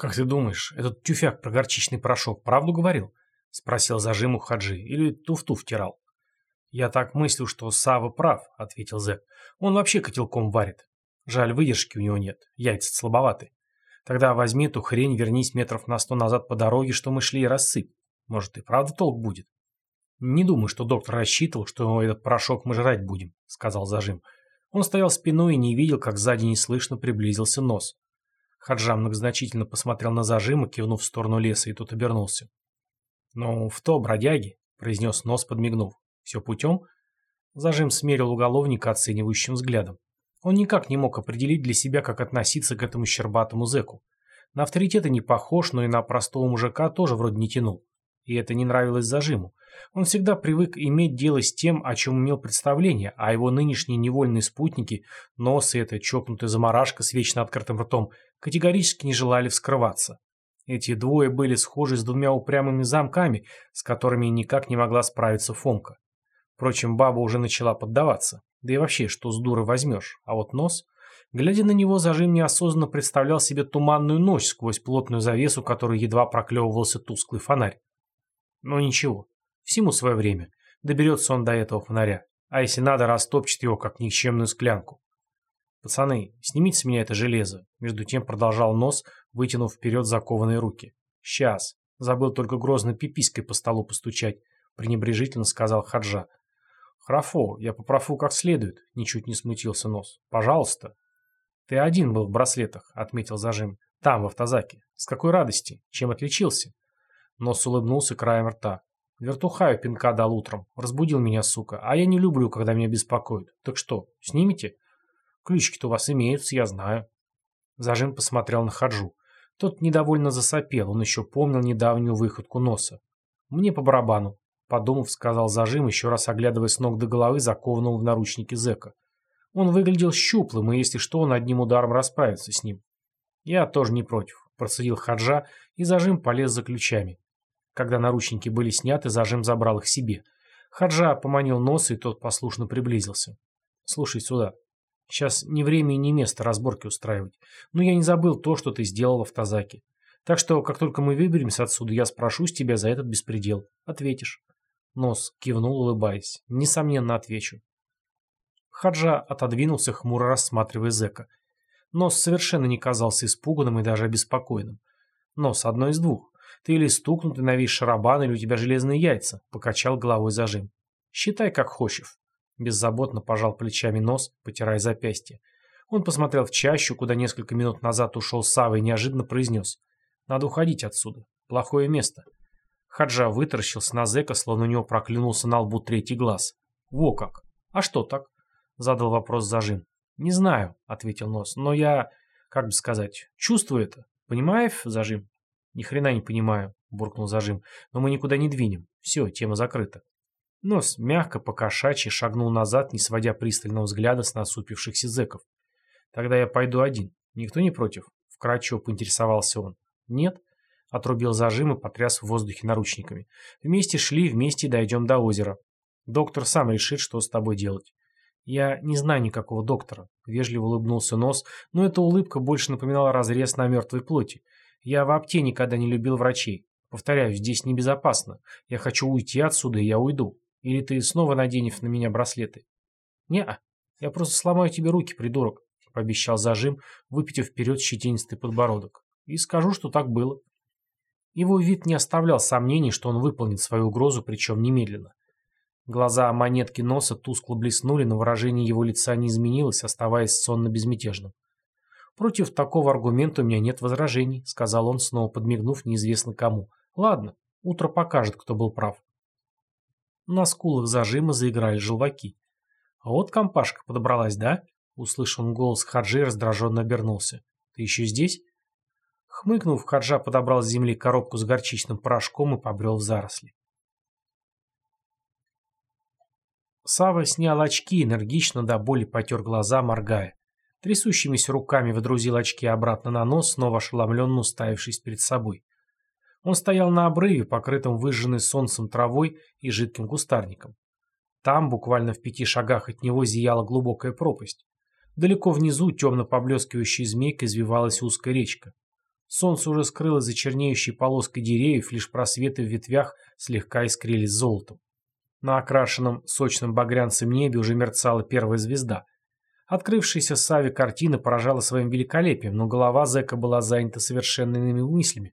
«Как ты думаешь, этот тюфяк про горчичный порошок правду говорил?» — спросил зажим у Хаджи. «Или туфту втирал?» «Я так мыслю, что Сава прав», — ответил Зэк. «Он вообще котелком варит. Жаль, выдержки у него нет, яйца слабоваты. Тогда возьми эту хрень, вернись метров на сто назад по дороге, что мы шли, и рассыпь. Может, и правда толк будет?» «Не думаю, что доктор рассчитывал, что этот порошок мы жрать будем», — сказал зажим. Он стоял спиной и не видел, как сзади неслышно приблизился нос. Хаджам многозначительно посмотрел на зажим и кивнув в сторону леса, и тут обернулся. «Ну, в то, бродяги», — произнес нос, подмигнув. «Все путем?» Зажим смерил уголовника оценивающим взглядом. Он никак не мог определить для себя, как относиться к этому щербатому зэку. На авторитета не похож, но и на простого мужика тоже вроде не тянул. И это не нравилось зажиму. Он всегда привык иметь дело с тем, о чем имел представление, а его нынешние невольные спутники, нос и эта чокнутая заморашка с вечно открытым ртом, категорически не желали вскрываться. Эти двое были схожи с двумя упрямыми замками, с которыми никак не могла справиться Фомка. Впрочем, баба уже начала поддаваться. Да и вообще, что с дуры возьмешь? А вот нос... Глядя на него, зажим неосознанно представлял себе туманную ночь сквозь плотную завесу, которой едва проклевывался тусклый фонарь. Но ничего, всему свое время. Доберется он до этого фонаря. А если надо, растопчет его, как никчемную склянку. «Пацаны, снимите с меня это железо», — между тем продолжал нос, вытянув вперед закованные руки. «Сейчас. Забыл только грозно пипиской по столу постучать», — пренебрежительно сказал Хаджа. «Храфо, я попрофу как следует», — ничуть не смутился нос. «Пожалуйста». «Ты один был в браслетах», — отметил зажим. «Там, в автозаке. С какой радости? Чем отличился?» Нос улыбнулся краем рта. «Вертухаю пинка дал утром. Разбудил меня, сука. А я не люблю, когда меня беспокоят. Так что, снимите?» Ключики-то у вас имеются, я знаю. Зажим посмотрел на Хаджу. Тот недовольно засопел, он еще помнил недавнюю выходку носа. Мне по барабану, подумав, сказал Зажим, еще раз оглядывая с ног до головы закованного в наручники зэка. Он выглядел щуплым, и если что, он одним ударом расправится с ним. Я тоже не против, процедил Хаджа, и Зажим полез за ключами. Когда наручники были сняты, Зажим забрал их себе. Хаджа поманил нос, и тот послушно приблизился. «Слушай сюда», Сейчас не время и не место разборки устраивать. Но я не забыл то, что ты сделал в автозаке. Так что, как только мы выберемся отсюда, я спрошу с тебя за этот беспредел. Ответишь. Нос кивнул, улыбаясь. Несомненно, отвечу. Хаджа отодвинулся, хмуро рассматривая зэка. Нос совершенно не казался испуганным и даже обеспокоенным. Нос, одно из двух. Ты или стукнутый на весь шарабан, или у тебя железные яйца, покачал головой зажим. Считай, как хочешь. Беззаботно пожал плечами нос, потирая запястье. Он посмотрел в чащу, куда несколько минут назад ушел Сава и неожиданно произнес. «Надо уходить отсюда. Плохое место». Хаджа вытаращился на зэка, словно у него проклюнулся на лбу третий глаз. «Во как! А что так?» — задал вопрос зажим. «Не знаю», — ответил нос, — «но я, как бы сказать, чувствую это. Понимаешь, зажим?» «Ни хрена не понимаю», — буркнул зажим, — «но мы никуда не двинем. Все, тема закрыта». Нос мягко покошачьи шагнул назад, не сводя пристального взгляда с насупившихся зэков. «Тогда я пойду один. Никто не против?» Вкратчиво поинтересовался он. «Нет?» Отрубил зажим и потряс в воздухе наручниками. «Вместе шли, вместе дойдем до озера. Доктор сам решит, что с тобой делать». «Я не знаю никакого доктора», — вежливо улыбнулся нос, но эта улыбка больше напоминала разрез на мертвой плоти. «Я вообще никогда не любил врачей. Повторяю, здесь небезопасно. Я хочу уйти отсюда, и я уйду. Или ты снова наденешь на меня браслеты? Не-а, я просто сломаю тебе руки, придурок, пообещал зажим, выпитив вперед щетинистый подбородок. И скажу, что так было. Его вид не оставлял сомнений, что он выполнит свою угрозу, причем немедленно. Глаза монетки носа тускло блеснули, но выражение его лица не изменилось, оставаясь сонно-безмятежным. «Против такого аргумента у меня нет возражений», — сказал он, снова подмигнув неизвестно кому. «Ладно, утро покажет, кто был прав». На скулах зажима заиграли желваки. «А вот компашка подобралась, да?» Услышал голос Хаджи раздраженно обернулся. «Ты еще здесь?» Хмыкнув, Хаджа подобрал с земли коробку с горчичным порошком и побрел в заросли. Сава снял очки, энергично до боли потер глаза, моргая. Трясущимися руками водрузил очки обратно на нос, снова ошеломленно уставившись перед собой. Он стоял на обрыве, покрытом выжженной солнцем травой и жидким кустарником. Там, буквально в пяти шагах от него, зияла глубокая пропасть. Далеко внизу, темно поблескивающей змейкой, извивалась узкая речка. Солнце уже скрылось за чернеющей полоской деревьев, лишь просветы в ветвях слегка искрились золотом. На окрашенном сочным багрянцем небе уже мерцала первая звезда. Открывшаяся Саве картина поражала своим великолепием, но голова зэка была занята совершенно иными мыслями.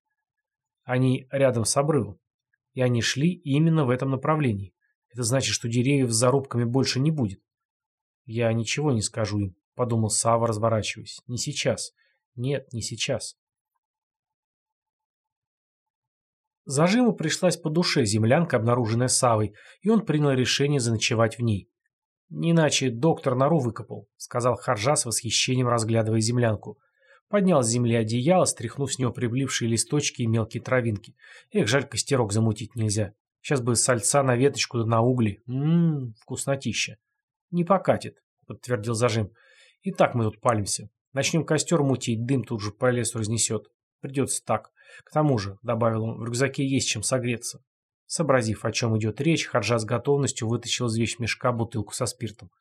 Они рядом с обрывом. И они шли именно в этом направлении. Это значит, что деревьев с зарубками больше не будет. Я ничего не скажу им, подумал Сава, разворачиваясь. Не сейчас. Нет, не сейчас. Зажиму пришлась по душе землянка, обнаруженная Савой, и он принял решение заночевать в ней. «Не иначе доктор нору выкопал», — сказал Харжа с восхищением, разглядывая землянку. Поднял с земли одеяло, стряхнув с него приблившие листочки и мелкие травинки. Эх, жаль, костерок замутить нельзя. Сейчас бы сальца на веточку да на угли. Ммм, вкуснотища. «Не покатит», — подтвердил зажим. «И так мы тут палимся. Начнем костер мутить, дым тут же по лесу разнесет. Придется так. К тому же, — добавил он, — в рюкзаке есть чем согреться. Сообразив, о чем идет речь, Хаджа с готовностью вытащил из вещмешка бутылку со спиртом.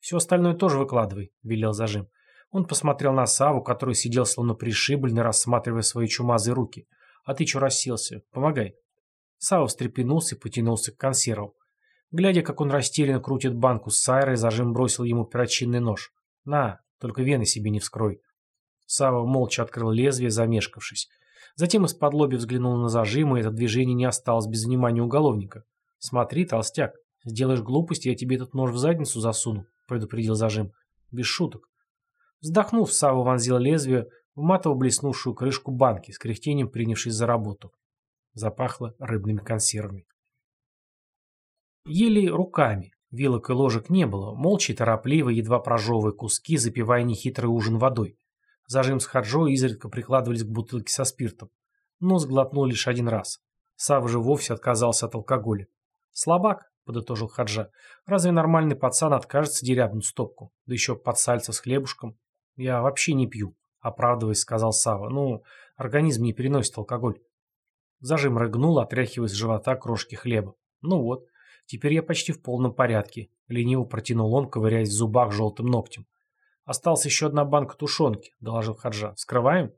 «Все остальное тоже выкладывай», — велел зажим. Он посмотрел на Саву, который сидел словно пришибленный, рассматривая свои чумазые руки. «А ты че расселся? Помогай». Сава встрепенулся и потянулся к консерву. Глядя, как он растерянно крутит банку с сайрой, зажим бросил ему перочинный нож. «На, только вены себе не вскрой». Сава молча открыл лезвие, замешкавшись. Затем из-под лоби взглянул на зажим, и это движение не осталось без внимания уголовника. «Смотри, толстяк, сделаешь глупость, я тебе этот нож в задницу засуну», — предупредил зажим. «Без шуток». Вздохнув, Сава вонзил лезвие в матово блеснувшую крышку банки, с кряхтением принявшись за работу. Запахло рыбными консервами. Ели руками. Вилок и ложек не было, молча и торопливо, едва прожевывая куски, запивая нехитрый ужин водой. Зажим с Хаджо изредка прикладывались к бутылке со спиртом. Но сглотнул лишь один раз. Сав же вовсе отказался от алкоголя. «Слабак», — подытожил Хаджа. «Разве нормальный пацан откажется дерябнуть стопку? Да еще под сальца с хлебушком. Я вообще не пью», — оправдываясь, сказал Сава. «Ну, организм не переносит алкоголь». Зажим рыгнул, отряхивая с живота крошки хлеба. «Ну вот, теперь я почти в полном порядке», — лениво протянул он, ковыряясь в зубах желтым ногтем. «Осталась еще одна банка тушенки», — доложил Хаджа. «Вскрываем?»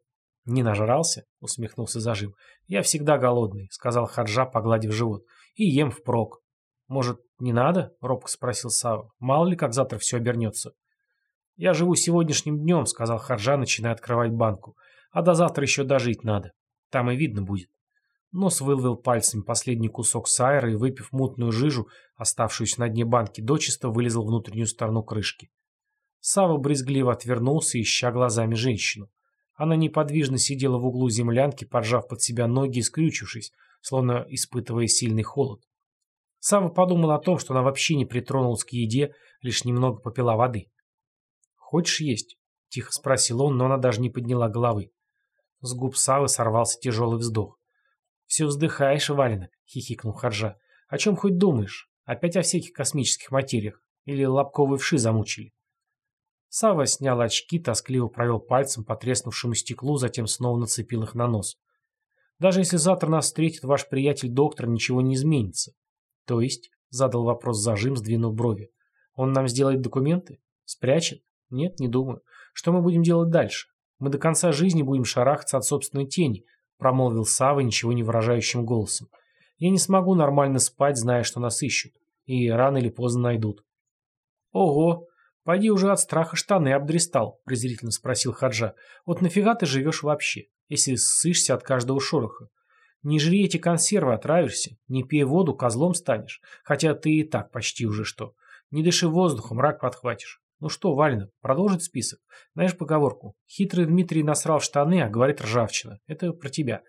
«Не нажрался?» — усмехнулся зажим. «Я всегда голодный», — сказал Хаджа, погладив живот. «И ем впрок». «Может, не надо?» — робко спросил Сава. «Мало ли, как завтра все обернется». «Я живу сегодняшним днем», — сказал Хаджа, начиная открывать банку. «А до завтра еще дожить надо. Там и видно будет». Нос выловил пальцами последний кусок сайра и, выпив мутную жижу, оставшуюся на дне банки, дочисто вылезал внутреннюю сторону крышки. Сава брезгливо отвернулся, ища глазами женщину. Она неподвижно сидела в углу землянки, поджав под себя ноги и скрючившись, словно испытывая сильный холод. Сава подумал о том, что она вообще не притронулась к еде, лишь немного попила воды. «Хочешь есть?» — тихо спросил он, но она даже не подняла головы. С губ Савы сорвался тяжелый вздох. «Все вздыхаешь, Валина», — хихикнул Харжа. «О чем хоть думаешь? Опять о всяких космических материях? Или лобковые вши замучили?» Сава снял очки, тоскливо провел пальцем по треснувшему стеклу, затем снова нацепил их на нос. «Даже если завтра нас встретит ваш приятель-доктор, ничего не изменится». «То есть?» — задал вопрос зажим, сдвинув брови. «Он нам сделает документы? Спрячет? Нет, не думаю. Что мы будем делать дальше? Мы до конца жизни будем шарахаться от собственной тени», — промолвил Сава ничего не выражающим голосом. «Я не смогу нормально спать, зная, что нас ищут. И рано или поздно найдут». «Ого!» «Пойди уже от страха штаны обдристал», — презрительно спросил Хаджа. «Вот нафига ты живешь вообще, если ссышься от каждого шороха? Не жри эти консервы, отравишься. Не пей воду, козлом станешь. Хотя ты и так почти уже что. Не дыши воздухом, рак подхватишь. Ну что, Валина, продолжить список? Знаешь поговорку? Хитрый Дмитрий насрал штаны, а говорит ржавчина. Это про тебя.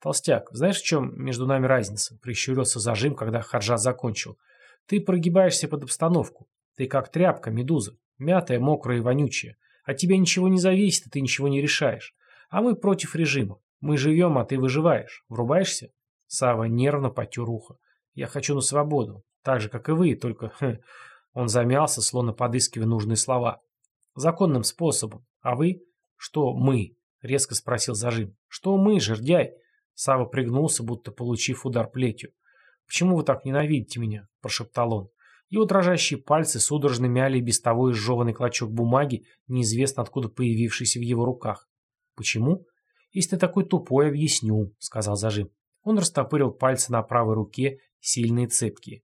Толстяк, знаешь, в чем между нами разница? Прищурился зажим, когда Хаджа закончил. Ты прогибаешься под обстановку. Ты как тряпка, медуза, мятая, мокрая и вонючая. От тебя ничего не зависит, и ты ничего не решаешь. А мы против режима. Мы живем, а ты выживаешь. Врубаешься? Сава нервно потер ухо. Я хочу на свободу. Так же, как и вы, только... Хм, он замялся, словно подыскивая нужные слова. Законным способом. А вы? Что мы? Резко спросил зажим. Что мы, жердяй? Сава пригнулся, будто получив удар плетью. «Почему вы так ненавидите меня?» – прошептал он. Его дрожащие пальцы судорожно мяли без того изжеванный клочок бумаги, неизвестно откуда появившийся в его руках. Почему? «Если ты такой тупой, объясню», — сказал зажим. Он растопырил пальцы на правой руке, сильные цепкие.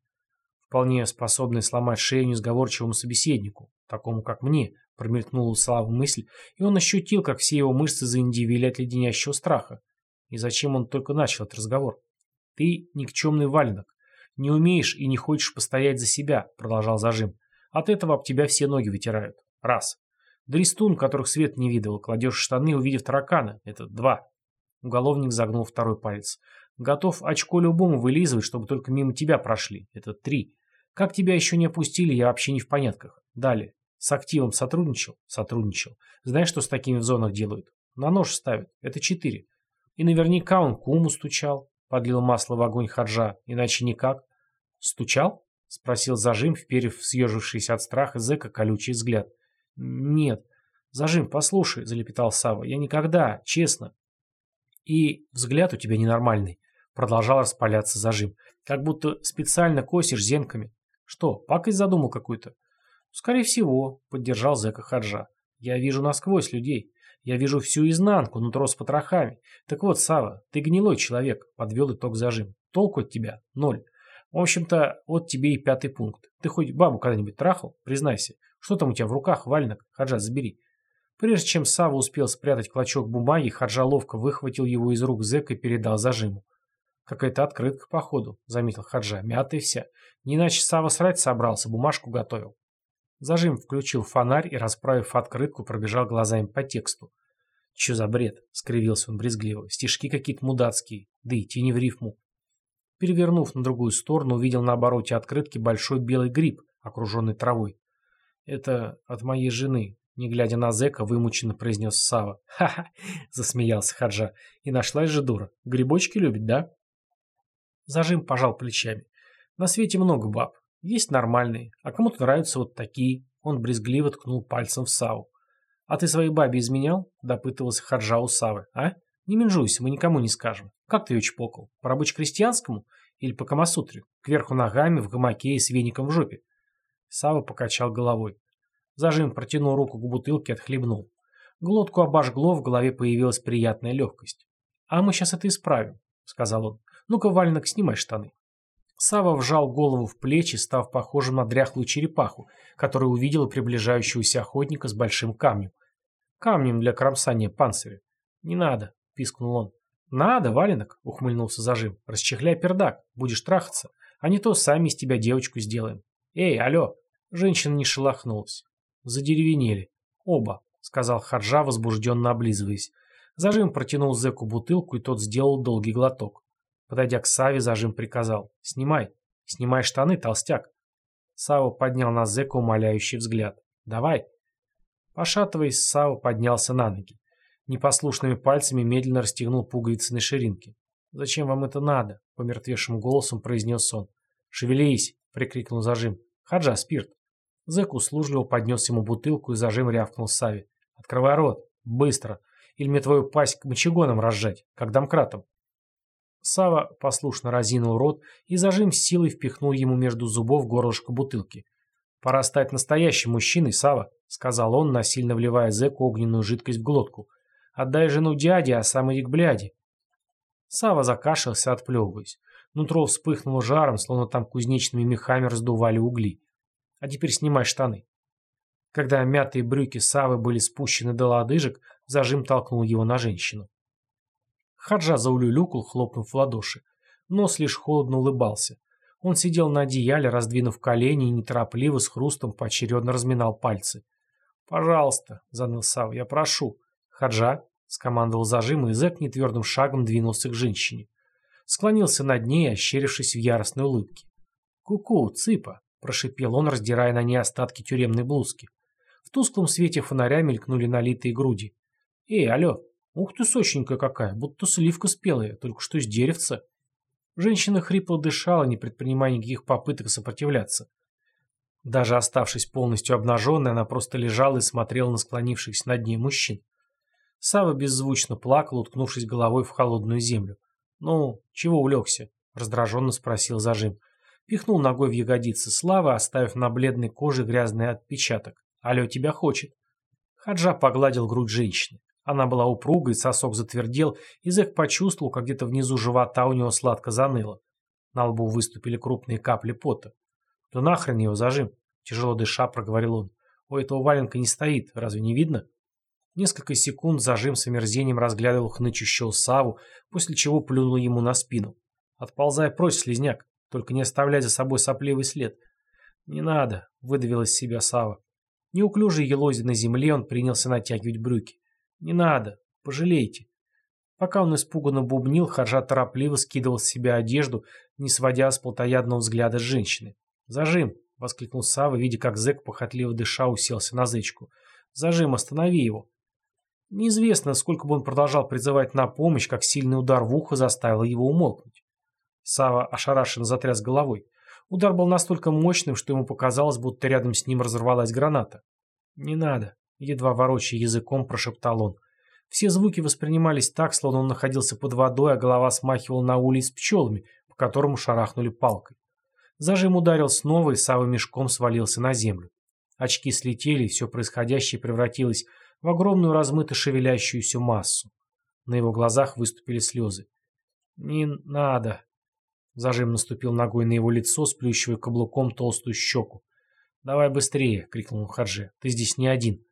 Вполне способный сломать шею несговорчивому собеседнику, такому как мне, промелькнула у Славы мысль, и он ощутил, как все его мышцы заиндивили от леденящего страха. И зачем он только начал этот разговор? «Ты никчемный валенок. Не умеешь и не хочешь постоять за себя», — продолжал зажим. «От этого об тебя все ноги вытирают. Раз. Дрестун, которых свет не видывал, кладешь штаны, увидев таракана. Это два». Уголовник загнул второй палец. Готов очко любому вылизывать, чтобы только мимо тебя прошли. Это три. Как тебя еще не опустили, я вообще не в понятках. Далее. С активом сотрудничал? Сотрудничал. Знаешь, что с такими в зонах делают? На нож ставят. Это четыре. И наверняка он куму стучал. Подлил масло в огонь хаджа. Иначе никак. Стучал? Спросил зажим, вперев съежившийся от страха зэка колючий взгляд. Нет. Зажим, послушай, залепетал Сава. Я никогда, честно. И взгляд у тебя ненормальный. Продолжал распаляться зажим. Как будто специально косишь зенками. Что, пакость задумал какую-то? Скорее всего, поддержал зэка Хаджа. Я вижу насквозь людей. Я вижу всю изнанку, нутро с потрохами. Так вот, Сава, ты гнилой человек, подвел итог зажим. Толку от тебя ноль. В общем-то, вот тебе и пятый пункт. Ты хоть бабу когда-нибудь трахал? Признайся. Что там у тебя в руках, вальнок? Хаджа, забери. Прежде чем Сава успел спрятать клочок бумаги, Хаджа ловко выхватил его из рук зэка и передал зажиму. «Какая-то открытка, походу», — заметил Хаджа. «Мятая вся. Не иначе Сава срать собрался, бумажку готовил». Зажим включил фонарь и, расправив открытку, пробежал глазами по тексту. «Че за бред?» — скривился он брезгливо. «Стишки какие-то мудацкие, да идти не в рифму». Перевернув на другую сторону, увидел на обороте открытки большой белый гриб, окруженный травой. «Это от моей жены», — не глядя на зэка, вымученно произнес Сава. «Ха-ха!» — засмеялся Хаджа. «И нашлась же дура. Грибочки любит, да?» Зажим пожал плечами. На свете много баб. Есть нормальные, а кому-то нравятся вот такие. Он брезгливо ткнул пальцем в Саву. «А ты своей бабе изменял?» – допытывался Хаджа у Савы. «А? Не менжуйся, мы никому не скажем. Как ты ее чпокал? По рабоче-крестьянскому? Или по Камасутре? Кверху ногами, в гамаке и с веником в жопе?» Сава покачал головой. Зажим протянул руку к бутылке и отхлебнул. Глотку обожгло, в голове появилась приятная легкость. «А мы сейчас это исправим», — сказал он. «Ну-ка, валенок, снимай штаны». Сава вжал голову в плечи, став похожим на дряхлую черепаху, которая увидела приближающегося охотника с большим камнем. Камнем для кромсания панциря. «Не надо», — пискнул он. «Надо, валенок», — ухмыльнулся зажим. «Расчехляй пердак, будешь трахаться, а не то сами из тебя девочку сделаем». «Эй, алло!» Женщина не шелохнулась. Задеревенели. «Оба», — сказал Хаджа, возбужденно облизываясь. Зажим протянул зэку бутылку, и тот сделал долгий глоток. Подойдя к Саве, зажим приказал. «Снимай. Снимай штаны, толстяк». Сава поднял на зэка умоляющий взгляд. «Давай». Пошатываясь, Сава поднялся на ноги. Непослушными пальцами медленно расстегнул пуговицы на ширинке. «Зачем вам это надо?» — помертвевшим голосом произнес он. «Шевелись!» — прикрикнул зажим. «Хаджа, спирт!» Зэк услужливо поднес ему бутылку и зажим рявкнул Саве. «Открывай рот! Быстро! Или мне твою пасть мочегоном разжать, как домкратом!» Сава послушно разинул рот и зажим силой впихнул ему между зубов горлышко бутылки. «Пора стать настоящим мужчиной, Сава», — сказал он, насильно вливая зэку огненную жидкость в глотку. «Отдай жену дяде, а сам иди к бляди». Сава закашлялся, отплевываясь. Нутро вспыхнуло жаром, словно там кузнечными мехами раздували угли. «А теперь снимай штаны». Когда мятые брюки Савы были спущены до лодыжек, зажим толкнул его на женщину. Хаджа заулюлюкал, хлопнув в ладоши. Нос лишь холодно улыбался. Он сидел на одеяле, раздвинув колени и неторопливо с хрустом поочередно разминал пальцы. «Пожалуйста», — заныл Сав, — «я прошу». «Хаджа», — скомандовал зажим, и зэк нетвердым шагом двинулся к женщине. Склонился над ней, ощерившись в яростной улыбке. «Ку-ку, цыпа», — прошипел он, раздирая на ней остатки тюремной блузки. В тусклом свете фонаря мелькнули налитые груди. «Эй, алло, Ух ты, сочненькая какая, будто сливка спелая, только что из деревца. Женщина хрипло дышала, не предпринимая никаких попыток сопротивляться. Даже оставшись полностью обнаженной, она просто лежала и смотрела на склонившихся над ней мужчин. Сава беззвучно плакал, уткнувшись головой в холодную землю. «Ну, чего улегся?» — раздраженно спросил зажим. Пихнул ногой в ягодицы Слава, оставив на бледной коже грязный отпечаток. «Алло, тебя хочет». Хаджа погладил грудь женщины. Она была упругой, сосок затвердел, и Зэк почувствовал, как где-то внизу живота у него сладко заныло. На лбу выступили крупные капли пота. «Да нахрен его зажим!» – тяжело дыша проговорил он. «У этого валенка не стоит, разве не видно?» Несколько секунд зажим с омерзением разглядывал хнычущего Саву, после чего плюнул ему на спину. «Отползай прочь, слезняк, только не оставляй за собой сопливый след». «Не надо», — выдавил из себя Сава. Неуклюжий елозя на земле, он принялся натягивать брюки. «Не надо, пожалейте». Пока он испуганно бубнил, Хаджа торопливо скидывал с себя одежду, не сводя с плотоядного взгляда женщины. «Зажим!» — воскликнул Сава, видя, как зэк, похотливо дыша, уселся на зычку. «Зажим, останови его!» Неизвестно, сколько бы он продолжал призывать на помощь, как сильный удар в ухо заставил его умолкнуть. Сава ошарашенно затряс головой. Удар был настолько мощным, что ему показалось, будто рядом с ним разорвалась граната. «Не надо», — едва ворочая языком, прошептал он. Все звуки воспринимались так, словно он находился под водой, а голова смахивала на улей с пчелами, по которому шарахнули палкой. Зажим ударил снова, и Сава мешком свалился на землю. Очки слетели, и все происходящее превратилось в огромную размыто шевелящуюся массу. На его глазах выступили слезы. «Не надо!» Зажим наступил ногой на его лицо, сплющивая каблуком толстую щеку. «Давай быстрее!» — крикнул Хадже. «Ты здесь не один!»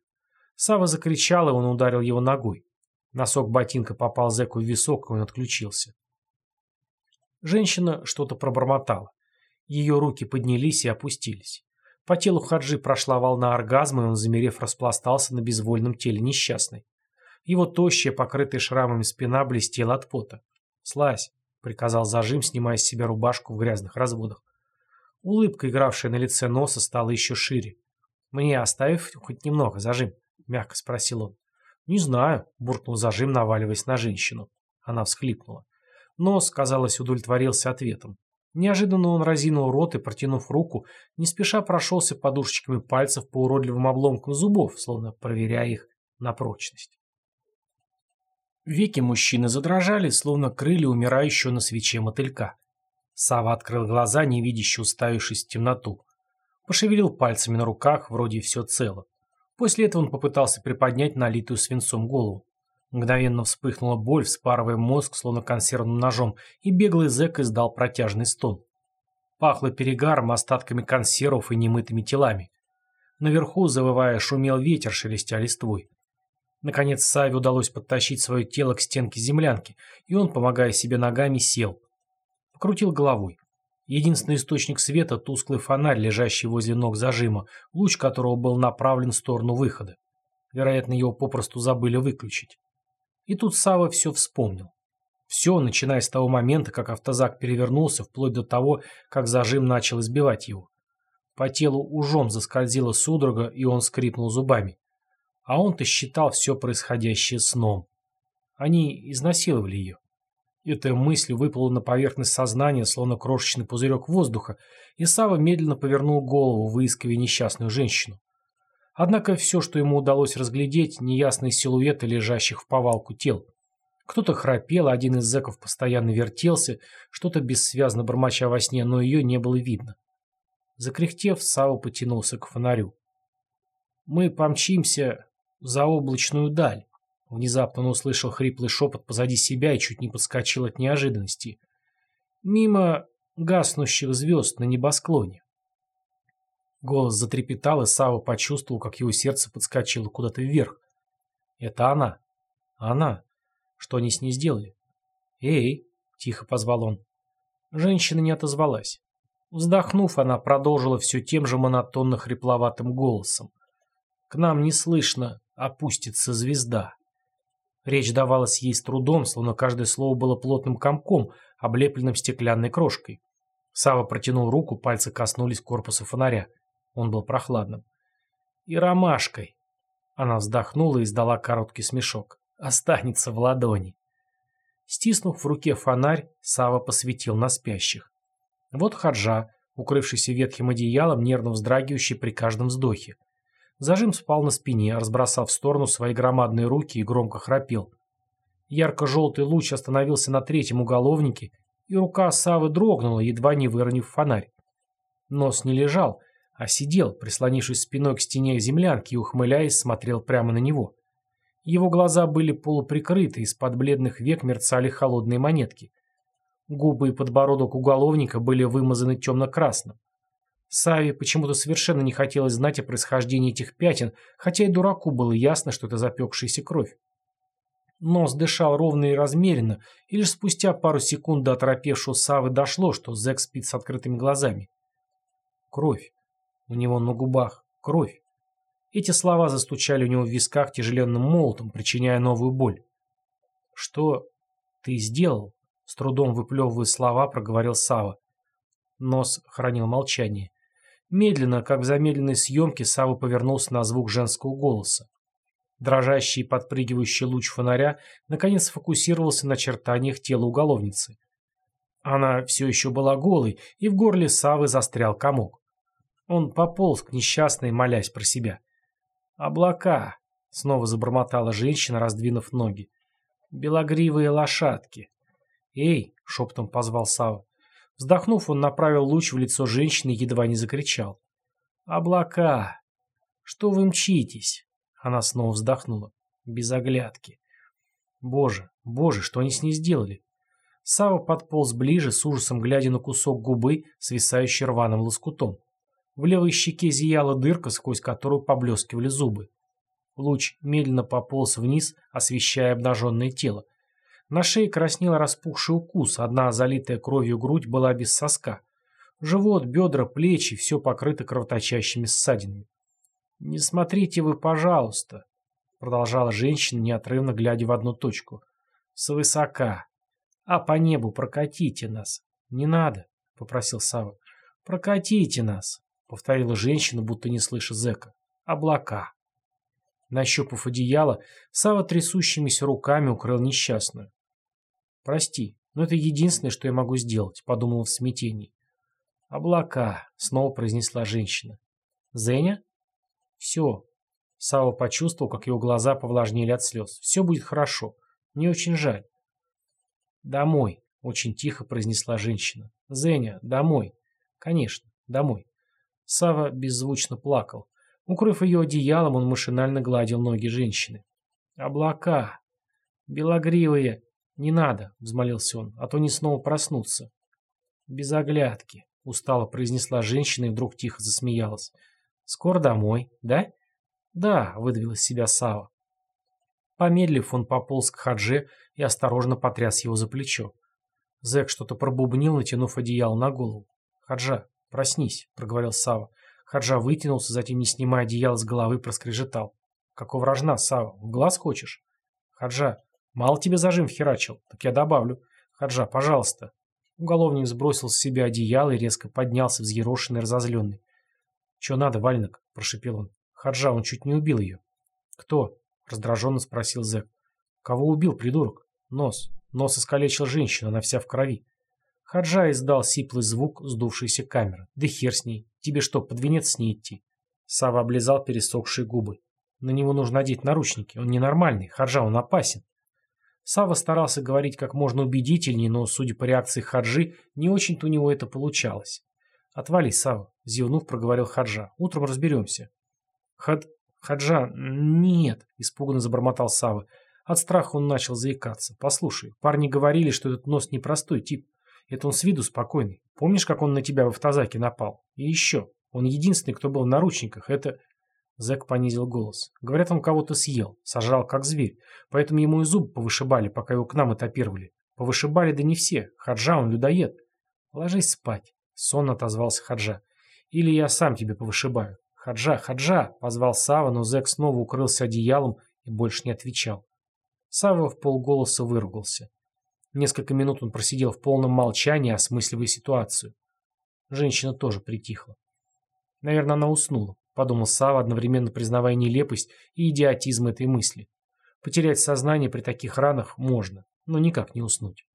Сава закричал, и он ударил его ногой. Носок ботинка попал зэку в висок, и он отключился. Женщина что-то пробормотала. Ее руки поднялись и опустились. По телу Хаджи прошла волна оргазма, и он, замерев, распластался на безвольном теле несчастной. Его тощая, покрытая шрамами спина блестела от пота. «Слазь», — приказал зажим, снимая с себя рубашку в грязных разводах. Улыбка, игравшая на лице носа, стала еще шире. «Мне оставив хоть немного, зажим?» — мягко спросил он. «Не знаю», — буркнул зажим, наваливаясь на женщину. Она всхлипнула. Нос, казалось, удовлетворился ответом. Неожиданно он разинул рот и, протянув руку, не спеша прошелся подушечками пальцев по уродливым обломкам зубов, словно проверяя их на прочность. Веки мужчины задрожали, словно крылья умирающего на свече мотылька. Сава открыл глаза, невидяще уставившись в темноту. Пошевелил пальцами на руках, вроде все цело. После этого он попытался приподнять налитую свинцом голову. Мгновенно вспыхнула боль, вспарывая мозг, словно консервным ножом, и беглый зэк издал протяжный стон. Пахло перегаром, остатками консервов и немытыми телами. Наверху, завывая, шумел ветер, шелестя листвой. Наконец Саве удалось подтащить свое тело к стенке землянки, и он, помогая себе ногами, сел. Покрутил головой. Единственный источник света – тусклый фонарь, лежащий возле ног зажима, луч которого был направлен в сторону выхода. Вероятно, его попросту забыли выключить. И тут Сава все вспомнил. Все, начиная с того момента, как автозак перевернулся, вплоть до того, как зажим начал избивать его. По телу ужом заскользила судорога, и он скрипнул зубами. А он-то считал все происходящее сном. Они изнасиловали ее. Эта мысль выплыла на поверхность сознания, словно крошечный пузырек воздуха, и Сава медленно повернул голову, выискивая несчастную женщину. Однако все, что ему удалось разглядеть, неясные силуэты лежащих в повалку тел. Кто-то храпел, один из зэков постоянно вертелся, что-то бессвязно бормоча во сне, но ее не было видно. Закряхтев, Сау потянулся к фонарю. «Мы помчимся за облачную даль», — внезапно он услышал хриплый шепот позади себя и чуть не подскочил от неожиданности. «Мимо гаснущих звезд на небосклоне». Голос затрепетал, и Сава почувствовал, как его сердце подскочило куда-то вверх. Это она. Она. Что они с ней сделали? «Эй!» — тихо позвал он. Женщина не отозвалась. Вздохнув, она продолжила все тем же монотонно-хрипловатым голосом. «К нам не слышно, опустится звезда». Речь давалась ей с трудом, словно каждое слово было плотным комком, облепленным стеклянной крошкой. Сава протянул руку, пальцы коснулись корпуса фонаря. Он был прохладным. «И ромашкой». Она вздохнула и издала короткий смешок. «Останется в ладони». Стиснув в руке фонарь, Сава посветил на спящих. Вот Хаджа, укрывшийся ветхим одеялом, нервно вздрагивающий при каждом вздохе. Зажим спал на спине, разбросав в сторону свои громадные руки и громко храпел. Ярко-желтый луч остановился на третьем уголовнике, и рука Савы дрогнула, едва не выронив фонарь. Нос не лежал, а сидел, прислонившись спиной к стене землянки и, ухмыляясь, смотрел прямо на него. Его глаза были полуприкрыты, из-под бледных век мерцали холодные монетки. Губы и подбородок уголовника были вымазаны темно-красным. Саве почему-то совершенно не хотелось знать о происхождении этих пятен, хотя и дураку было ясно, что это запекшаяся кровь. Нос дышал ровно и размеренно, и лишь спустя пару секунд до оторопевшего Савы дошло, что Зэк спит с открытыми глазами. Кровь. У него на губах кровь. Эти слова застучали у него в висках тяжеленным молотом, причиняя новую боль. «Что ты сделал?» — с трудом выплевывая слова, проговорил Сава. Нос хранил молчание. Медленно, как в замедленной съемке, Сава повернулся на звук женского голоса. Дрожащий и подпрыгивающий луч фонаря наконец сфокусировался на чертаниях тела уголовницы. Она все еще была голой, и в горле Савы застрял комок. Он пополз к несчастной, молясь про себя. «Облака!» — снова забормотала женщина, раздвинув ноги. «Белогривые лошадки!» «Эй!» — шептом позвал Сава. Вздохнув, он направил луч в лицо женщины и едва не закричал. «Облака! Что вы мчитесь?» Она снова вздохнула. Без оглядки. «Боже, боже, что они с ней сделали?» Сава подполз ближе, с ужасом глядя на кусок губы, свисающий рваным лоскутом. В левой щеке зияла дырка, сквозь которую поблескивали зубы. Луч медленно пополз вниз, освещая обнаженное тело. На шее краснел распухший укус, одна залитая кровью грудь была без соска. Живот, бедра, плечи – все покрыто кровоточащими ссадинами. «Не смотрите вы, пожалуйста», – продолжала женщина, неотрывно глядя в одну точку. «Свысока. А по небу прокатите нас». «Не надо», – попросил Сава. «Прокатите нас». — повторила женщина, будто не слыша зэка. «Облака». Нащупав одеяло, Сава трясущимися руками укрыл несчастную. «Прости, но это единственное, что я могу сделать», — подумал в смятении. «Облака», — снова произнесла женщина. «Зеня?» «Все». Сава почувствовал, как его глаза повлажнели от слез. «Все будет хорошо. Мне очень жаль». «Домой», — очень тихо произнесла женщина. «Зеня, домой». «Конечно, домой». Сава беззвучно плакал. Укрыв ее одеялом, он машинально гладил ноги женщины. «Облака! Белогривые! Не надо!» — взмолился он, — «а то не снова проснуться». «Без оглядки!» — устало произнесла женщина и вдруг тихо засмеялась. «Скоро домой, да?» «Да», — выдавил из себя Сава. Помедлив, он пополз к Хадже и осторожно потряс его за плечо. Зэк что-то пробубнил, натянув одеяло на голову. «Хаджа, «Проснись», — проговорил Сава. Хаджа вытянулся, затем, не снимая одеяло с головы, проскрежетал. «Какого рожна, Сава? В глаз хочешь?» «Хаджа, мало тебе зажим вхерачил, так я добавлю. Хаджа, пожалуйста». Уголовник сбросил с себя одеяло и резко поднялся, взъерошенный разозленный. «Че надо, вальник?» – прошепел он. «Хаджа, он чуть не убил ее». «Кто?» – раздраженно спросил зэк. «Кого убил, придурок?» «Нос. Нос искалечил женщину, она вся в крови». Хаджа издал сиплый звук сдувшейся камеры. «Да хер с ней. Тебе что, под венец с ней идти?» Сава облизал пересохшие губы. «На него нужно одеть наручники. Он ненормальный. Хаджа, он опасен». Сава старался говорить как можно убедительнее, но, судя по реакции Хаджи, не очень-то у него это получалось. «Отвали, Сава», — зевнув, проговорил Хаджа. «Утром разберемся». «Хад... Хаджа... Нет», — испуганно забормотал Сава. От страха он начал заикаться. «Послушай, парни говорили, что этот нос непростой тип. Это он с виду спокойный. Помнишь, как он на тебя в автозаке напал? И еще. Он единственный, кто был в наручниках. Это...» Зэк понизил голос. «Говорят, он кого-то съел. Сожрал, как зверь. Поэтому ему и зубы повышибали, пока его к нам этапировали. Повышибали, да не все. Хаджа, он людоед. Ложись спать. Сонно отозвался Хаджа. Или я сам тебе повышибаю. Хаджа, Хаджа, позвал Сава, но Зэк снова укрылся одеялом и больше не отвечал. Сава в полголоса выругался. Несколько минут он просидел в полном молчании, осмысливая ситуацию. Женщина тоже притихла. Наверное, она уснула, подумал Сава, одновременно признавая нелепость и идиотизм этой мысли. Потерять сознание при таких ранах можно, но никак не уснуть.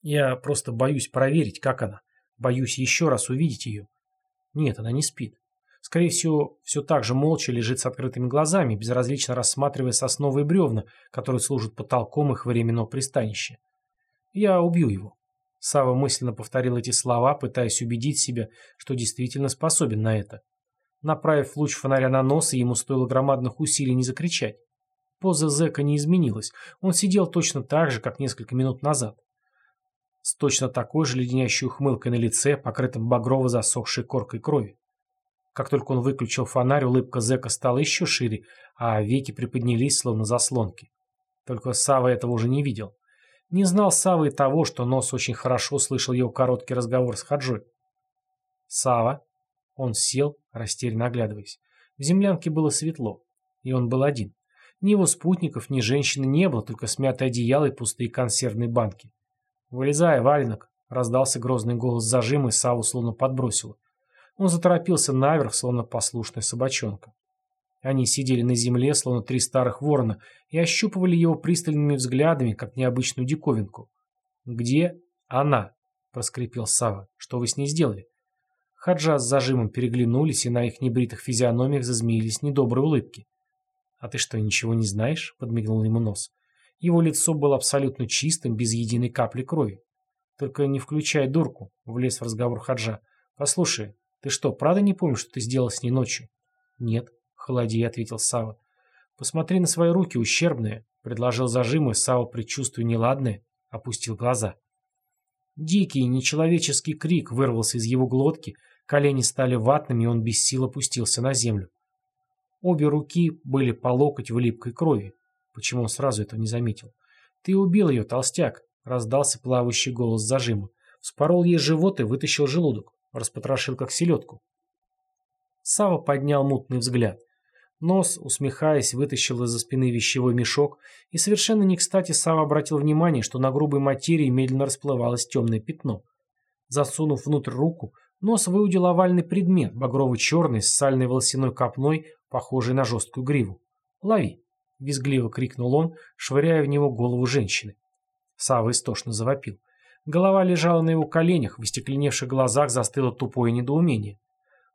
Я просто боюсь проверить, как она. Боюсь еще раз увидеть ее. Нет, она не спит. Скорее всего, все так же молча лежит с открытыми глазами, безразлично рассматривая сосновые бревна, которые служат потолком их временного пристанища. Я убью его. Сава мысленно повторил эти слова, пытаясь убедить себя, что действительно способен на это. Направив луч фонаря на нос, ему стоило громадных усилий не закричать. Поза зэка не изменилась. Он сидел точно так же, как несколько минут назад. С точно такой же леденящей ухмылкой на лице, покрытым багрово засохшей коркой крови. Как только он выключил фонарь, улыбка зэка стала еще шире, а веки приподнялись, словно заслонки. Только Сава этого уже не видел. Не знал Сава и того, что Нос очень хорошо слышал его короткий разговор с Хаджой. Сава. Он сел, растерянно оглядываясь. В землянке было светло, и он был один. Ни его спутников, ни женщины не было, только смятое одеяло и пустые консервные банки. «Вылезай, валенок!» — раздался грозный голос зажима, и Саву словно подбросило. Он заторопился наверх, словно послушная собачонка. Они сидели на земле, словно три старых ворона, и ощупывали его пристальными взглядами, как необычную диковинку. «Где она?» — проскрипел Сава. «Что вы с ней сделали?» Хаджа с зажимом переглянулись, и на их небритых физиономиях зазмеились недобрые улыбки. «А ты что, ничего не знаешь?» — подмигнул ему нос. Его лицо было абсолютно чистым, без единой капли крови. «Только не включай дурку», — влез в разговор Хаджа. «Послушай, ты что, правда не помнишь, что ты сделал с ней ночью?» «Нет», — холодея ответил Сава. «Посмотри на свои руки, ущербные», — предложил зажим, и Сава, предчувствуя неладное, опустил глаза. Дикий, нечеловеческий крик вырвался из его глотки, колени стали ватными, и он без сил опустился на землю. Обе руки были по локоть в липкой крови. Почему он сразу этого не заметил? «Ты убил ее, толстяк!» — раздался плавающий голос зажима. Вспорол ей живот и вытащил желудок распотрошил как селедку. Сава поднял мутный взгляд. Нос, усмехаясь, вытащил из-за спины вещевой мешок, и совершенно не кстати Сава обратил внимание, что на грубой материи медленно расплывалось темное пятно. Засунув внутрь руку, нос выудил овальный предмет, багрово-черный, с сальной волосяной копной, похожий на жесткую гриву. «Лови!» — визгливо крикнул он, швыряя в него голову женщины. Сава истошно завопил. Голова лежала на его коленях, в остекленевших глазах застыло тупое недоумение.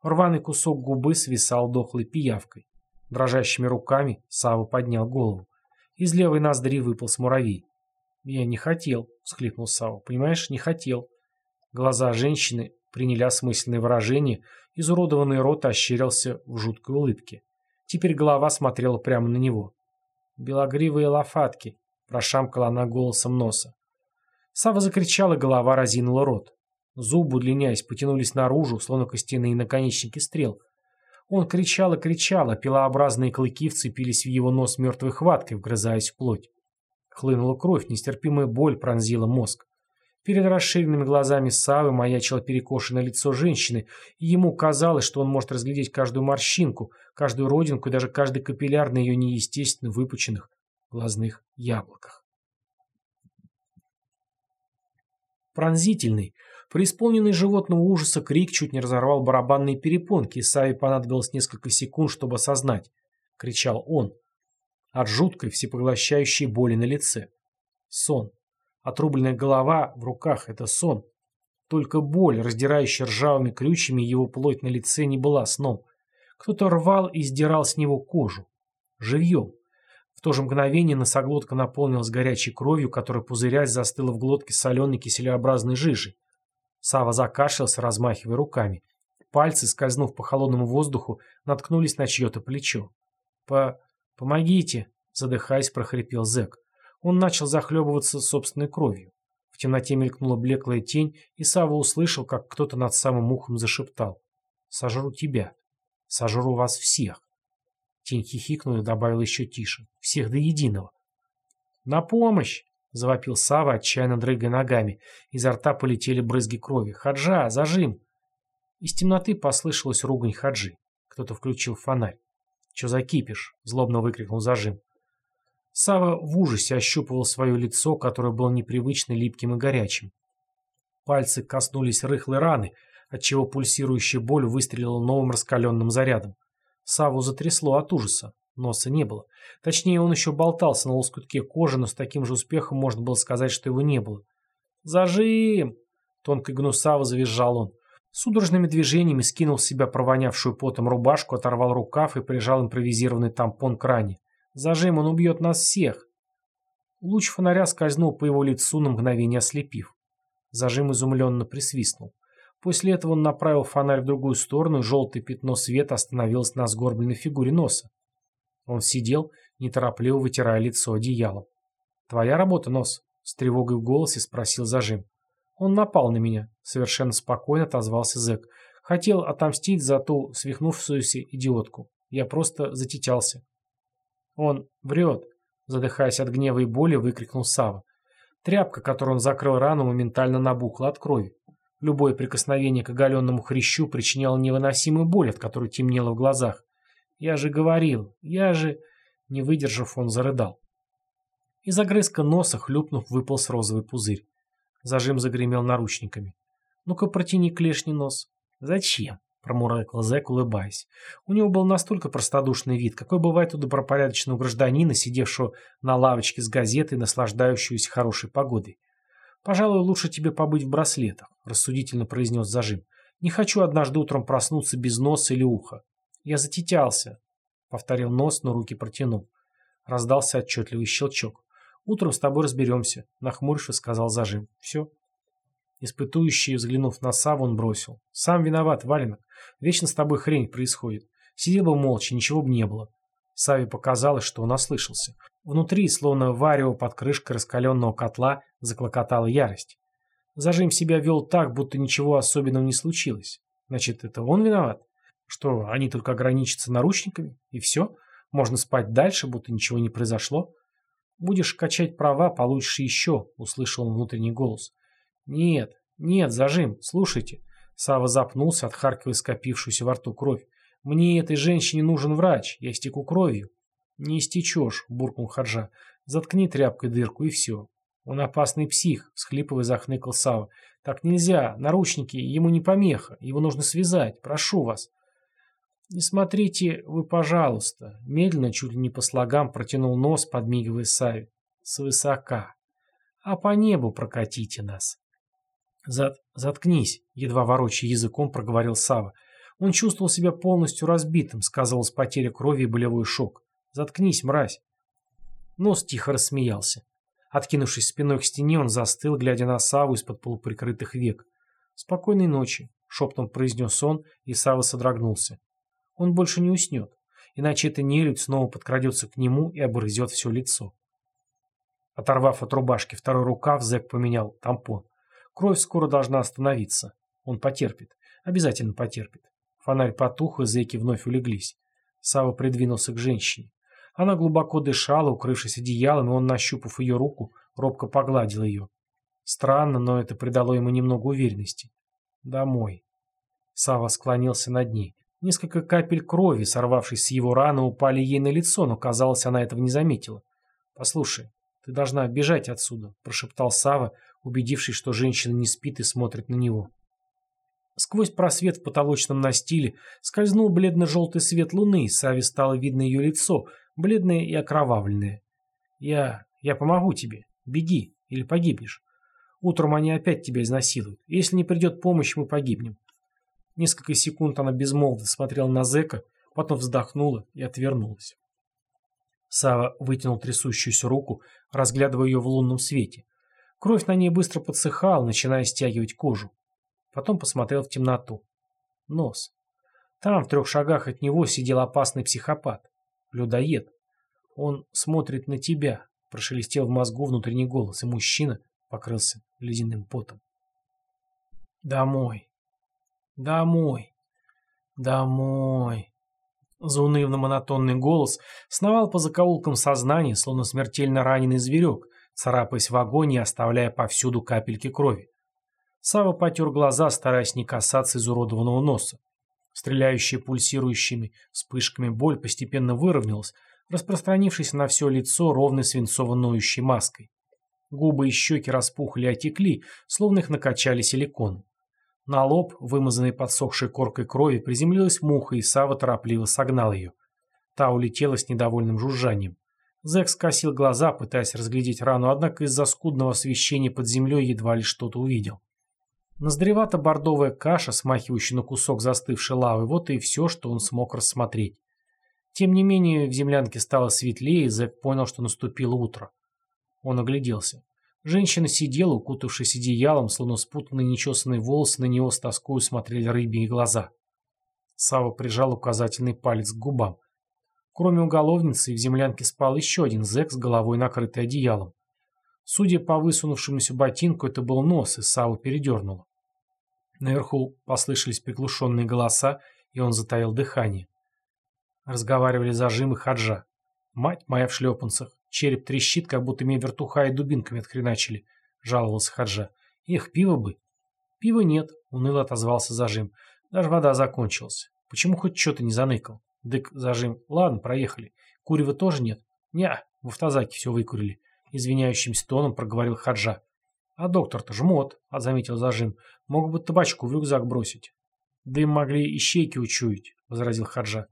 Рваный кусок губы свисал дохлой пиявкой. Дрожащими руками Сава поднял голову. Из левой ноздри выполз муравей. «Я не хотел», — всхлипнул Сава. «Понимаешь, не хотел». Глаза женщины приняли осмысленное выражение, изуродованный рот ощерился в жуткой улыбке. Теперь голова смотрела прямо на него. «Белогривые лофатки», — прошамкала она голосом носа. Сава закричал, и голова разинула рот. Зубы, удлиняясь, потянулись наружу, словно костяные наконечники стрел. Он кричал и кричал, а пилообразные клыки вцепились в его нос мертвой хваткой, вгрызаясь в плоть. Хлынула кровь, нестерпимая боль пронзила мозг. Перед расширенными глазами Савы маячило перекошенное лицо женщины, и ему казалось, что он может разглядеть каждую морщинку, каждую родинку и даже каждый капилляр на ее неестественно выпученных глазных яблоках. Пронзительный, преисполненный животного ужаса крик чуть не разорвал барабанные перепонки, и Саве понадобилось несколько секунд, чтобы осознать. Кричал он. От жуткой, всепоглощающей боли на лице. Сон. Отрубленная голова в руках — это сон. Только боль, раздирающая ржавыми крючьями его плоть на лице, не была сном. Кто-то рвал и сдирал с него кожу. Живьем. В то же мгновение носоглотка наполнилась горячей кровью, которая, пузырясь, застыла в глотке соленой киселеобразной жижи. Сава закашлялся, размахивая руками. Пальцы, скользнув по холодному воздуху, наткнулись на чье-то плечо. «По... помогите!» — задыхаясь, прохрипел зэк. Он начал захлебываться собственной кровью. В темноте мелькнула блеклая тень, и Сава услышал, как кто-то над самым ухом зашептал. «Сожру тебя. Сожру вас всех». Тень хихикнул и добавил еще тише. Всех до единого. «На помощь!» — завопил Сава, отчаянно дрыгая ногами. Изо рта полетели брызги крови. «Хаджа! Зажим!» Из темноты послышалась ругань Хаджи. Кто-то включил фонарь. «Че за кипиш?» — злобно выкрикнул зажим. Сава в ужасе ощупывал свое лицо, которое было непривычно липким и горячим. Пальцы коснулись рыхлой раны, отчего пульсирующая боль выстрелила новым раскаленным зарядом. Саву затрясло от ужаса. Носа не было. Точнее, он еще болтался на лоскутке кожи, но с таким же успехом можно было сказать, что его не было. «Зажим!» — тонкой гнусаво завизжал он. Судорожными движениями скинул с себя провонявшую потом рубашку, оторвал рукав и прижал импровизированный тампон к ране. «Зажим, он убьет нас всех!» Луч фонаря скользнул по его лицу, на мгновение ослепив. Зажим изумленно присвистнул. После этого он направил фонарь в другую сторону, и желтое пятно света остановилось на сгорбленной фигуре носа. Он сидел, неторопливо вытирая лицо одеялом. «Твоя работа, Нос?» — с тревогой в голосе спросил зажим. «Он напал на меня», — совершенно спокойно отозвался зэк. «Хотел отомстить за ту свихнувшуюся идиотку. Я просто затетялся». «Он врет», — задыхаясь от гнева и боли, выкрикнул Сава. Тряпка, которой он закрыл рану, моментально набухла от крови. Любое прикосновение к оголенному хрящу причиняло невыносимую боль, от которой темнело в глазах. «Я же говорил, я же...» Не выдержав, он зарыдал. Из огрызка носа, хлюпнув, выпал с розовый пузырь. Зажим загремел наручниками. «Ну-ка, протяни клешни нос». «Зачем?» — промурлыкал зэк, улыбаясь. У него был настолько простодушный вид, какой бывает у добропорядочного гражданина, сидевшего на лавочке с газетой, наслаждающегося хорошей погодой. «Пожалуй, лучше тебе побыть в браслетах», — рассудительно произнес зажим. «Не хочу однажды утром проснуться без носа или уха. Я затетялся», — повторил нос, но руки протянул. Раздался отчетливый щелчок. «Утром с тобой разберемся», — нахмурившись, сказал зажим. «Все». Испытующий, взглянув на Саву, он бросил. «Сам виноват, Валенок. Вечно с тобой хрень происходит. Сидел бы молча, ничего бы не было». Саве показалось, что он ослышался. Внутри, словно варево под крышкой раскаленного котла, заклокотала ярость. Зажим себя вел так, будто ничего особенного не случилось. Значит, это он виноват? Что, они только ограничатся наручниками? И все? Можно спать дальше, будто ничего не произошло? Будешь качать права, получишь еще, услышал он внутренний голос. Нет, нет, зажим, слушайте. Сава запнулся, отхаркивая скопившуюся во рту кровь. Мне этой женщине нужен врач, я истеку кровью. Не истечешь, буркнул Хаджа. Заткни тряпкой дырку и все. Он опасный псих, всхлипывая захныкал Сава. Так нельзя, наручники, ему не помеха, его нужно связать, прошу вас. «Не смотрите вы, пожалуйста», — медленно, чуть ли не по слогам протянул нос, подмигивая Саве. «Свысока. А по небу прокатите нас». «Зат... «Заткнись», — едва ворочая языком проговорил Сава. Он чувствовал себя полностью разбитым, сказывалась потеря крови и болевой шок. «Заткнись, мразь». Нос тихо рассмеялся. Откинувшись спиной к стене, он застыл, глядя на Саву из-под полуприкрытых век. «Спокойной ночи», — шептом произнес он, и Сава содрогнулся. Он больше не уснет, иначе эта нелюдь снова подкрадется к нему и обрызет все лицо. Оторвав от рубашки второй рукав, зэк поменял тампон. Кровь скоро должна остановиться. Он потерпит. Обязательно потерпит. Фонарь потух, и зэки вновь улеглись. Сава придвинулся к женщине. Она глубоко дышала, укрывшись одеялом, и он, нащупав ее руку, робко погладил ее. Странно, но это придало ему немного уверенности. «Домой». Сава склонился над ней. Несколько капель крови, сорвавшись с его раны, упали ей на лицо, но, казалось, она этого не заметила. «Послушай, ты должна бежать отсюда», – прошептал Сава, убедившись, что женщина не спит и смотрит на него. Сквозь просвет в потолочном настиле скользнул бледно-желтый свет луны, и Саве стало видно ее лицо, бледное и окровавленное. «Я... я помогу тебе. Беги, или погибнешь. Утром они опять тебя изнасилуют. Если не придет помощь, мы погибнем. Несколько секунд она безмолвно смотрела на зэка, потом вздохнула и отвернулась. Сава вытянул трясущуюся руку, разглядывая ее в лунном свете. Кровь на ней быстро подсыхала, начиная стягивать кожу. Потом посмотрел в темноту. Нос. Там, в трех шагах от него, сидел опасный психопат. Людоед. Он смотрит на тебя, прошелестел в мозгу внутренний голос, и мужчина покрылся ледяным потом. Домой. Домой. Домой. Заунывно-монотонный голос сновал по закоулкам сознания, словно смертельно раненый зверек, царапаясь в огонь и оставляя повсюду капельки крови. Сава потер глаза, стараясь не касаться изуродованного носа. Стреляющая пульсирующими вспышками боль постепенно выровнялась, распространившись на все лицо ровной свинцово-ноющей маской. Губы и щеки распухли и отекли, словно их накачали силиконом. На лоб, вымазанный подсохшей коркой крови, приземлилась муха, и Сава торопливо согнал ее. Та улетела с недовольным жужжанием. Зэк скосил глаза, пытаясь разглядеть рану, однако из-за скудного освещения под землей едва ли что-то увидел. Ноздревато-бордовая каша, смахивающая на кусок застывшей лавы, вот и все, что он смог рассмотреть. Тем не менее, в землянке стало светлее, и Зэк понял, что наступило утро. Он огляделся. Женщина сидела, укутавшись одеялом, словно спутанные нечесанные волосы на него с тоскою смотрели рыбьи глаза. Сава прижал указательный палец к губам. Кроме уголовницы, в землянке спал еще один зэк с головой накрытой одеялом. Судя по высунувшемуся ботинку, это был нос, и Саву передернуло. Наверху послышались приглушенные голоса, и он затаил дыхание. Разговаривали зажим и хаджа. Мать моя в шлепанцах. Череп трещит, как будто меня вертуха и дубинками отхреначили, жаловался хаджа. Эх, пиво бы. Пива нет, уныло отозвался зажим. Даже вода закончилась. Почему хоть что-то не заныкал? Дык, зажим. Ладно, проехали. Курева тоже нет? Ня, в автозаке все выкурили. Извиняющимся тоном проговорил Хаджа. А доктор-то жмот, а заметил зажим. Мог бы табачку в рюкзак бросить. Да им могли ищейки учуять, возразил Хаджа.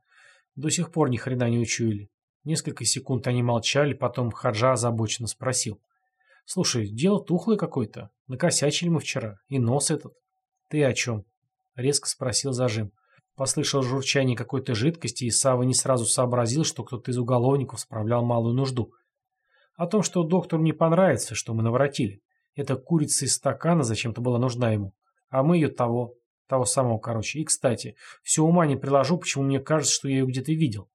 До сих пор ни хрена не учуяли. Несколько секунд они молчали, потом Хаджа озабоченно спросил. «Слушай, дело тухлое какое-то. Накосячили мы вчера. И нос этот». «Ты о чем?» — резко спросил зажим. Послышал журчание какой-то жидкости, и Сава не сразу сообразил, что кто-то из уголовников справлял малую нужду. О том, что доктору не понравится, что мы наворотили. Эта курица из стакана зачем-то была нужна ему. А мы ее того, того самого, короче. И, кстати, все ума не приложу, почему мне кажется, что я ее где-то видел.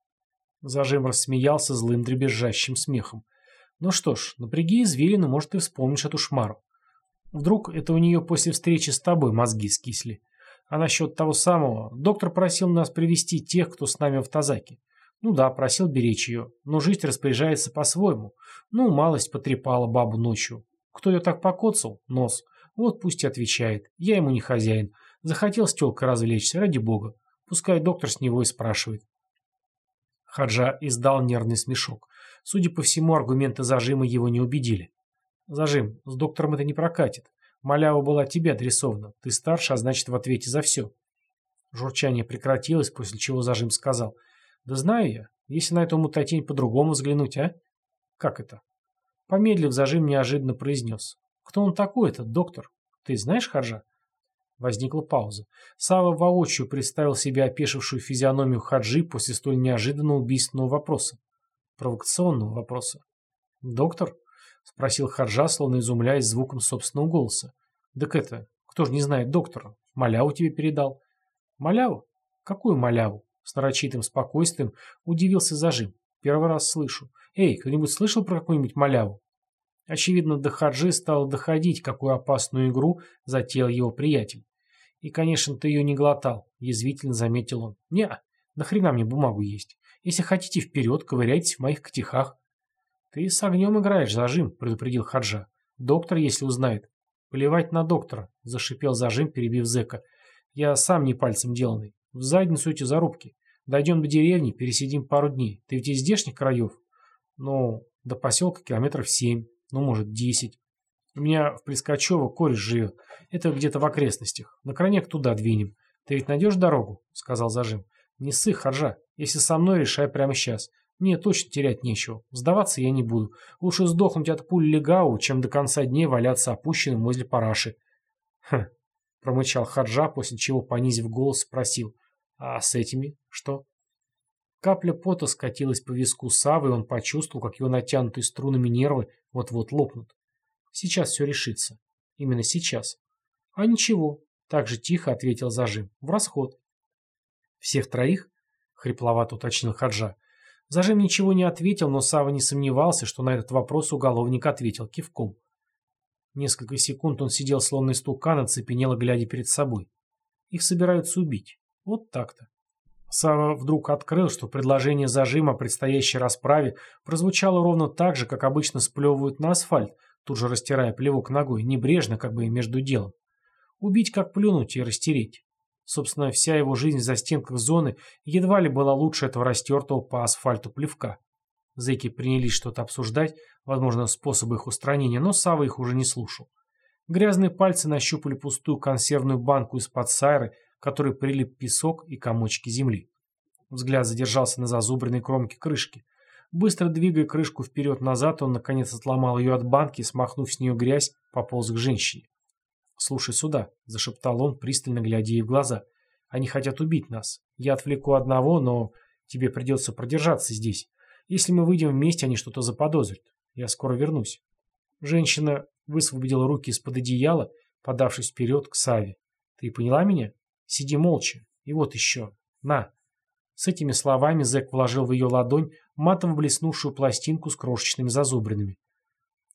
Зажим рассмеялся злым дребезжащим смехом. Ну что ж, напряги извилины, может, ты вспомнишь эту шмару. Вдруг это у нее после встречи с тобой мозги скисли. А насчет того самого, доктор просил нас привести тех, кто с нами в Тазаке. Ну да, просил беречь ее, но жизнь распоряжается по-своему. Ну, малость потрепала бабу ночью. Кто ее так покоцал? Нос. Вот пусть и отвечает. Я ему не хозяин. Захотел с телкой развлечься, ради бога. Пускай доктор с него и спрашивает. Хаджа издал нервный смешок. Судя по всему, аргументы зажима его не убедили. Зажим, с доктором это не прокатит. Малява была тебе адресована. Ты старше, а значит в ответе за все. Журчание прекратилось, после чего зажим сказал. Да знаю я, если на эту мутатень по-другому взглянуть, а? Как это? Помедлив, зажим неожиданно произнес. Кто он такой, этот доктор? Ты знаешь, Хаджа? Возникла пауза. Сава воочию представил себе опешившую физиономию Хаджи после столь неожиданного убийственного вопроса. Провокационного вопроса. «Доктор?» — спросил Харжа, словно изумляясь звуком собственного голоса. «Так это, кто же не знает доктора? Маляву тебе передал». «Маляву? Какую маляву?» С нарочитым спокойствием удивился зажим. «Первый раз слышу. Эй, кто-нибудь слышал про какую-нибудь маляву?» Очевидно, до Хаджи стало доходить, какую опасную игру затеял его приятель. «И, конечно, ты ее не глотал», — язвительно заметил он. «Не, нахрена мне бумагу есть? Если хотите вперед, ковыряйтесь в моих котихах. «Ты с огнем играешь, зажим», — предупредил Хаджа. «Доктор, если узнает». «Плевать на доктора», — зашипел зажим, перебив зэка. «Я сам не пальцем деланный. В задницу эти зарубки. Дойдем до деревни, пересидим пару дней. Ты ведь из здешних краев?» «Ну, до поселка километров семь, ну, может, десять. У меня в Плескачево кореш живет. Это где-то в окрестностях. На крайняк туда двинем. Ты ведь найдешь дорогу?» — сказал зажим. «Не ссы, Хаджа. Если со мной, решай прямо сейчас. Мне точно терять нечего. Сдаваться я не буду. Лучше сдохнуть от пуль легау, чем до конца дней валяться опущенным возле параши. Хм, промычал Хаджа, после чего, понизив голос, спросил. А с этими что? Капля пота скатилась по виску Савы, и он почувствовал, как его натянутые струнами нервы вот-вот лопнут. Сейчас все решится. Именно сейчас. А ничего, так же тихо ответил зажим. В расход. Всех троих? Хрипловато уточнил Хаджа. Зажим ничего не ответил, но Сава не сомневался, что на этот вопрос уголовник ответил кивком. Несколько секунд он сидел словно истукан, оцепенело глядя перед собой. Их собираются убить. Вот так-то. Сава вдруг открыл, что предложение зажима о предстоящей расправе прозвучало ровно так же, как обычно сплевывают на асфальт, тут же растирая плевок ногой, небрежно, как бы между делом. Убить как плюнуть и растереть. Собственно, вся его жизнь за стенках зоны едва ли была лучше этого растертого по асфальту плевка. Зэки принялись что-то обсуждать, возможно, способы их устранения, но Сава их уже не слушал. Грязные пальцы нащупали пустую консервную банку из-под сайры, которой прилип песок и комочки земли. Взгляд задержался на зазубренной кромке крышки. Быстро двигая крышку вперед-назад, он наконец отломал ее от банки смахнув с нее грязь, пополз к женщине. «Слушай сюда», — зашептал он, пристально глядя ей в глаза. «Они хотят убить нас. Я отвлеку одного, но тебе придется продержаться здесь. Если мы выйдем вместе, они что-то заподозрят. Я скоро вернусь». Женщина высвободила руки из-под одеяла, подавшись вперед к Саве. «Ты поняла меня? Сиди молча. И вот еще. На». С этими словами зэк вложил в ее ладонь матово блеснувшую пластинку с крошечными зазубринами.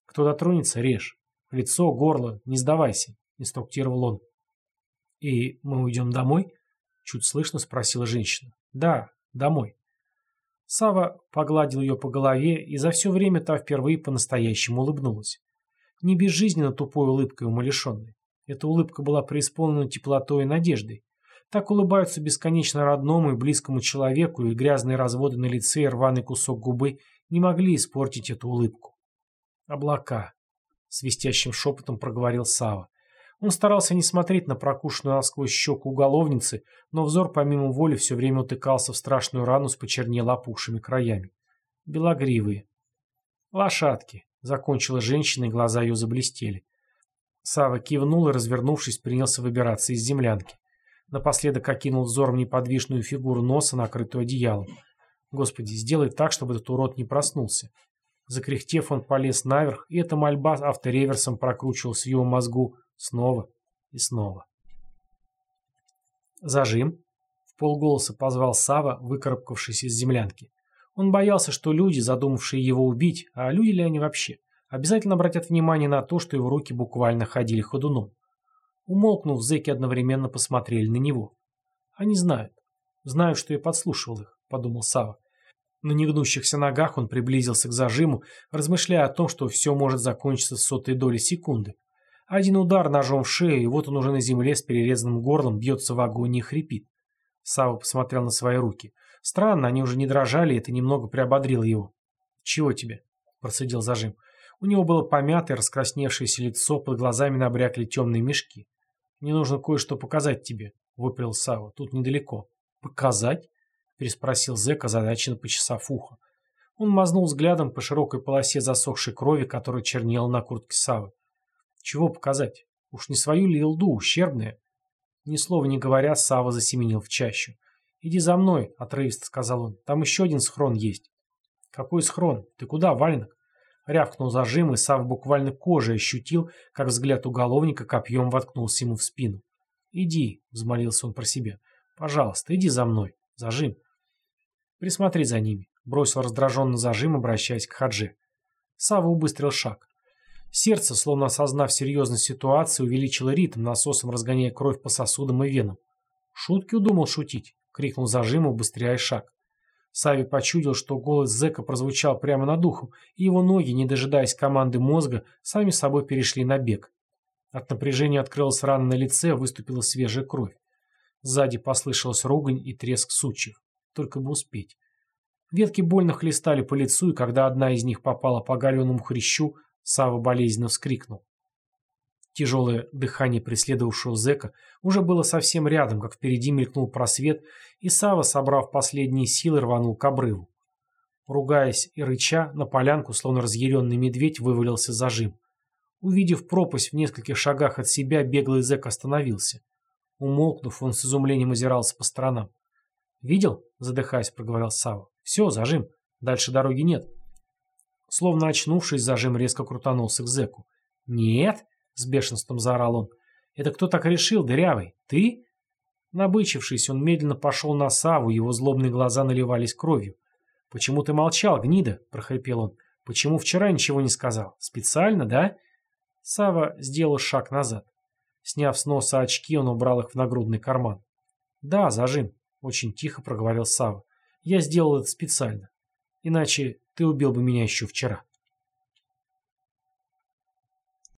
«Кто дотронется, режь. Лицо, горло, не сдавайся», — инструктировал он. «И мы уйдем домой?» — чуть слышно спросила женщина. «Да, домой». Сава погладил ее по голове, и за все время та впервые по-настоящему улыбнулась. Не безжизненно тупой улыбкой умалишенной. Эта улыбка была преисполнена теплотой и надеждой. Так улыбаются бесконечно родному и близкому человеку, и грязные разводы на лице и рваный кусок губы не могли испортить эту улыбку. «Облака», — свистящим шепотом проговорил Сава. Он старался не смотреть на прокушенную сквозь щеку уголовницы, но взор помимо воли все время утыкался в страшную рану с почернел опухшими краями. Белогривые. «Лошадки», — закончила женщина, и глаза ее заблестели. Сава кивнул и, развернувшись, принялся выбираться из землянки. Напоследок окинул взором неподвижную фигуру носа, накрытую одеялом. Господи, сделай так, чтобы этот урод не проснулся. Закряхтев, он полез наверх, и эта мольба автореверсом прокручивалась в его мозгу снова и снова. Зажим. В полголоса позвал Сава, выкарабкавшись из землянки. Он боялся, что люди, задумавшие его убить, а люди ли они вообще, обязательно обратят внимание на то, что его руки буквально ходили ходуном. Умолкнув, зэки одновременно посмотрели на него. Они знают. Знают, что я подслушивал их, подумал Сава. На негнущихся ногах он приблизился к зажиму, размышляя о том, что все может закончиться с сотой доли секунды. Один удар ножом в шею, и вот он уже на земле с перерезанным горлом бьется в агонии и хрипит. Сава посмотрел на свои руки. Странно, они уже не дрожали, и это немного приободрило его. «Чего тебе?» – процедил зажим. У него было помятое, раскрасневшееся лицо, под глазами набрякли темные мешки. «Мне нужно кое-что показать тебе», — выпалил Сава. «Тут недалеко». «Показать?» — переспросил зэк, озадаченно почесав ухо. Он мазнул взглядом по широкой полосе засохшей крови, которая чернела на куртке Савы. «Чего показать? Уж не свою ли елду, ущербная?» Ни слова не говоря, Сава засеменил в чащу. «Иди за мной», — отрывисто сказал он. «Там еще один схрон есть». «Какой схрон? Ты куда, валенок?» Рявкнул зажим, и Сав буквально кожей ощутил, как взгляд уголовника копьем воткнулся ему в спину. «Иди», — взмолился он про себя. «Пожалуйста, иди за мной. Зажим». «Присмотри за ними», — бросил раздраженно зажим, обращаясь к Хадже. Сава убыстрил шаг. Сердце, словно осознав серьезность ситуации, увеличило ритм, насосом разгоняя кровь по сосудам и венам. «Шутки удумал шутить», — крикнул зажим, убыстряя шаг. Сави почудил, что голос зэка прозвучал прямо над ухом, и его ноги, не дожидаясь команды мозга, сами собой перешли на бег. От напряжения открылась рана на лице, выступила свежая кровь. Сзади послышалась ругань и треск сучьев. Только бы успеть. Ветки больно хлестали по лицу, и когда одна из них попала по оголенному хрящу, Сава болезненно вскрикнул. Тяжелое дыхание преследовавшего зэка уже было совсем рядом, как впереди мелькнул просвет, и Сава, собрав последние силы, рванул к обрыву. Ругаясь и рыча, на полянку, словно разъяренный медведь, вывалился зажим. Увидев пропасть в нескольких шагах от себя, беглый зэк остановился. Умолкнув, он с изумлением озирался по сторонам. «Видел?» — задыхаясь, проговорил Сава. «Все, зажим. Дальше дороги нет». Словно очнувшись, зажим резко крутанулся к зэку. «Нет!» С бешенством заорал он. «Это кто так решил, дырявый? Ты?» Набычившись, он медленно пошел на Саву, его злобные глаза наливались кровью. «Почему ты молчал, гнида?» – прохрипел он. «Почему вчера ничего не сказал? Специально, да?» Сава сделал шаг назад. Сняв с носа очки, он убрал их в нагрудный карман. «Да, зажим», – очень тихо проговорил Сава. «Я сделал это специально. Иначе ты убил бы меня еще вчера».